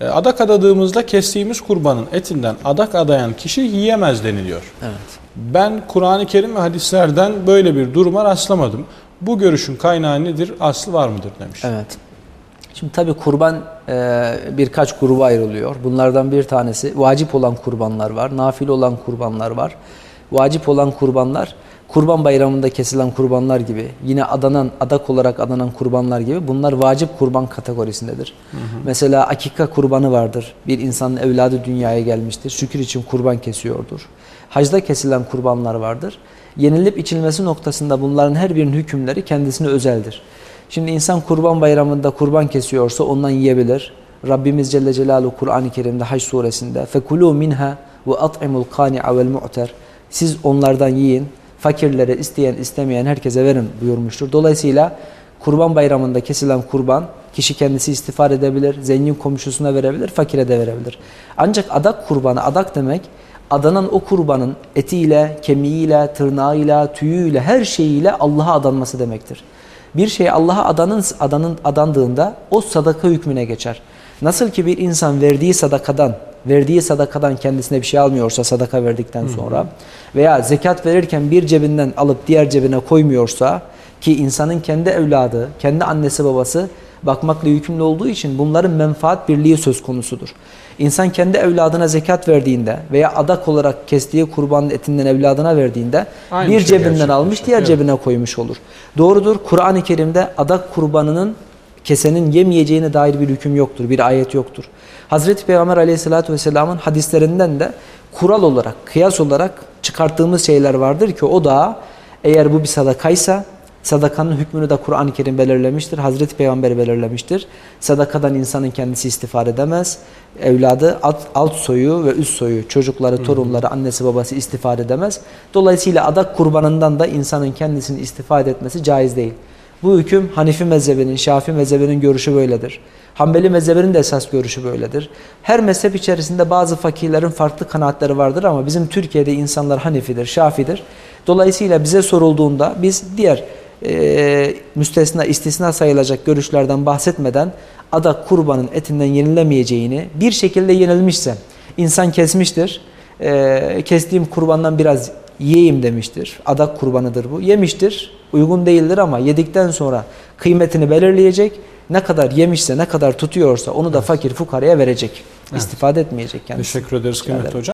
E, adak adadığımızda kestiğimiz kurbanın etinden adak adayan kişi yiyemez deniliyor. Evet. Ben Kur'an-ı Kerim ve hadislerden böyle bir duruma rastlamadım. Bu görüşün kaynağı nedir, aslı var mıdır demiş. Evet. Şimdi tabii kurban e, birkaç gruba ayrılıyor. Bunlardan bir tanesi vacip olan kurbanlar var, nafile olan kurbanlar var. Vacip olan kurbanlar kurban bayramında kesilen kurbanlar gibi yine adanan adak olarak adanan kurbanlar gibi bunlar vacip kurban kategorisindedir. Hı hı. Mesela akika kurbanı vardır. Bir insanın evladı dünyaya gelmiştir. Şükür için kurban kesiyordur. Hacda kesilen kurbanlar vardır. Yenilip içilmesi noktasında bunların her birinin hükümleri kendisine özeldir. Şimdi insan kurban bayramında kurban kesiyorsa ondan yiyebilir. Rabbimiz Celle Celaluhu Kur'an-ı Kerim'de Hac suresinde فَكُلُوا مِنْهَا وَأَطْعِمُوا الْقَانِعَ وَالْمُعْتَرِ Siz onlardan yiyin, fakirlere, isteyen istemeyen herkese verin buyurmuştur. Dolayısıyla kurban bayramında kesilen kurban kişi kendisi istifade edebilir, zengin komşusuna verebilir, fakire de verebilir. Ancak adak kurbanı, adak demek adanan o kurbanın etiyle, kemiğiyle, tırnağıyla, tüyüyle, her şeyiyle Allah'a adanması demektir. Bir şey Allah'a adanın, adanın, adandığında o sadaka hükmüne geçer. Nasıl ki bir insan verdiği sadakadan, verdiği sadakadan kendisine bir şey almıyorsa sadaka verdikten sonra veya zekat verirken bir cebinden alıp diğer cebine koymuyorsa ki insanın kendi evladı, kendi annesi babası bakmakla yükümlü olduğu için bunların menfaat birliği söz konusudur. İnsan kendi evladına zekat verdiğinde veya adak olarak kestiği kurbanın etinden evladına verdiğinde Aynı bir şey cebinden almış diğer evet. cebine koymuş olur. Doğrudur Kur'an-ı Kerim'de adak kurbanının kesenin yemeyeceğine dair bir hüküm yoktur, bir ayet yoktur. Hazreti Peygamber aleyhissalatü vesselamın hadislerinden de kural olarak, kıyas olarak çıkarttığımız şeyler vardır ki o da eğer bu bir sadakaysa Sadakanın hükmünü de Kur'an-ı Kerim belirlemiştir. Hazreti Peygamber belirlemiştir. Sadakadan insanın kendisi istifade edemez. Evladı alt, alt soyu ve üst soyu, çocukları, torunları, annesi babası istifade edemez. Dolayısıyla adak kurbanından da insanın kendisini istifade etmesi caiz değil. Bu hüküm Hanifi mezhebinin, Şafi mezhebinin görüşü böyledir. Hanbeli mezhebinin de esas görüşü böyledir. Her mezhep içerisinde bazı fakirlerin farklı kanaatleri vardır ama bizim Türkiye'de insanlar Hanifidir, Şafidir. Dolayısıyla bize sorulduğunda biz diğer e, müstesna, istisna sayılacak görüşlerden bahsetmeden adak kurbanın etinden yenilemeyeceğini bir şekilde yenilmişse insan kesmiştir. E, kestiğim kurbandan biraz yiyeyim demiştir. Adak kurbanıdır bu. Yemiştir. Uygun değildir ama yedikten sonra kıymetini belirleyecek. Ne kadar yemişse, ne kadar tutuyorsa onu da fakir fukaraya verecek. Evet. İstifade etmeyecek kendisi. Teşekkür ederiz kıymetli hocam.